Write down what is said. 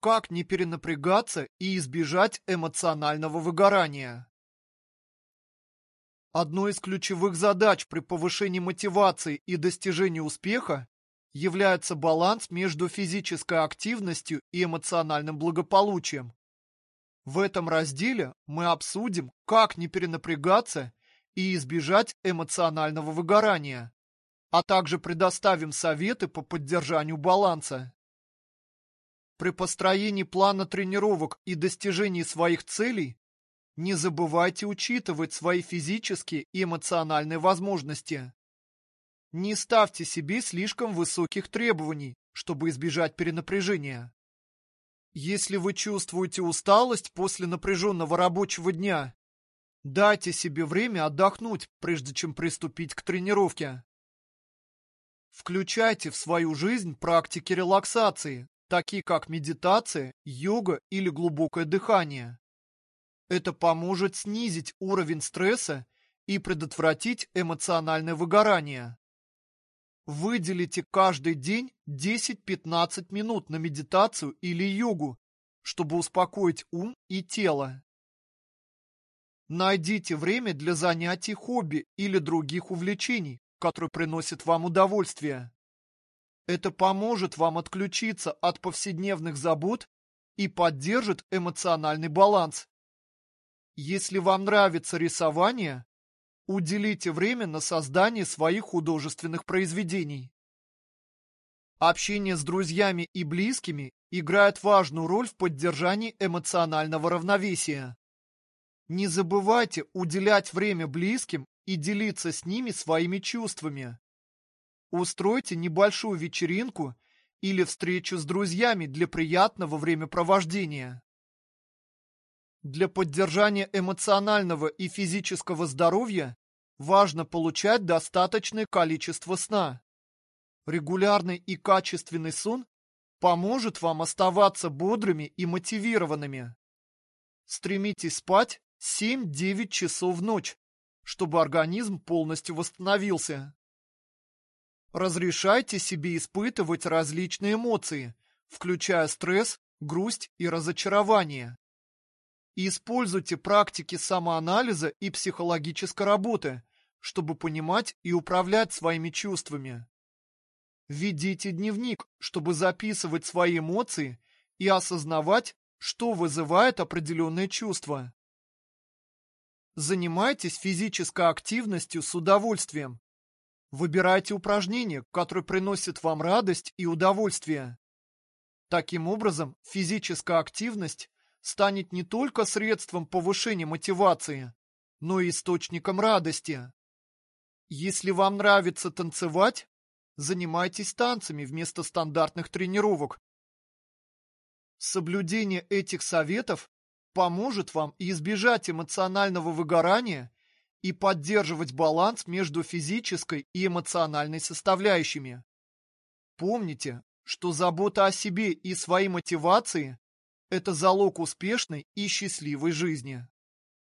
Как не перенапрягаться и избежать эмоционального выгорания? Одной из ключевых задач при повышении мотивации и достижении успеха является баланс между физической активностью и эмоциональным благополучием. В этом разделе мы обсудим, как не перенапрягаться и избежать эмоционального выгорания, а также предоставим советы по поддержанию баланса. При построении плана тренировок и достижении своих целей не забывайте учитывать свои физические и эмоциональные возможности. Не ставьте себе слишком высоких требований, чтобы избежать перенапряжения. Если вы чувствуете усталость после напряженного рабочего дня, дайте себе время отдохнуть, прежде чем приступить к тренировке. Включайте в свою жизнь практики релаксации, такие как медитация, йога или глубокое дыхание. Это поможет снизить уровень стресса и предотвратить эмоциональное выгорание. Выделите каждый день 10-15 минут на медитацию или йогу, чтобы успокоить ум и тело. Найдите время для занятий хобби или других увлечений, которые приносят вам удовольствие. Это поможет вам отключиться от повседневных забот и поддержит эмоциональный баланс. Если вам нравится рисование, уделите время на создание своих художественных произведений. Общение с друзьями и близкими играет важную роль в поддержании эмоционального равновесия. Не забывайте уделять время близким и делиться с ними своими чувствами. Устройте небольшую вечеринку или встречу с друзьями для приятного времяпровождения. Для поддержания эмоционального и физического здоровья важно получать достаточное количество сна. Регулярный и качественный сон поможет вам оставаться бодрыми и мотивированными. Стремитесь спать 7-9 часов в ночь, чтобы организм полностью восстановился. Разрешайте себе испытывать различные эмоции, включая стресс, грусть и разочарование. Используйте практики самоанализа и психологической работы, чтобы понимать и управлять своими чувствами. Ведите дневник, чтобы записывать свои эмоции и осознавать, что вызывает определенные чувства. Занимайтесь физической активностью с удовольствием, Выбирайте упражнения, которые приносят вам радость и удовольствие. Таким образом, физическая активность станет не только средством повышения мотивации, но и источником радости. Если вам нравится танцевать, занимайтесь танцами вместо стандартных тренировок. Соблюдение этих советов поможет вам избежать эмоционального выгорания и поддерживать баланс между физической и эмоциональной составляющими. Помните, что забота о себе и своей мотивации – это залог успешной и счастливой жизни.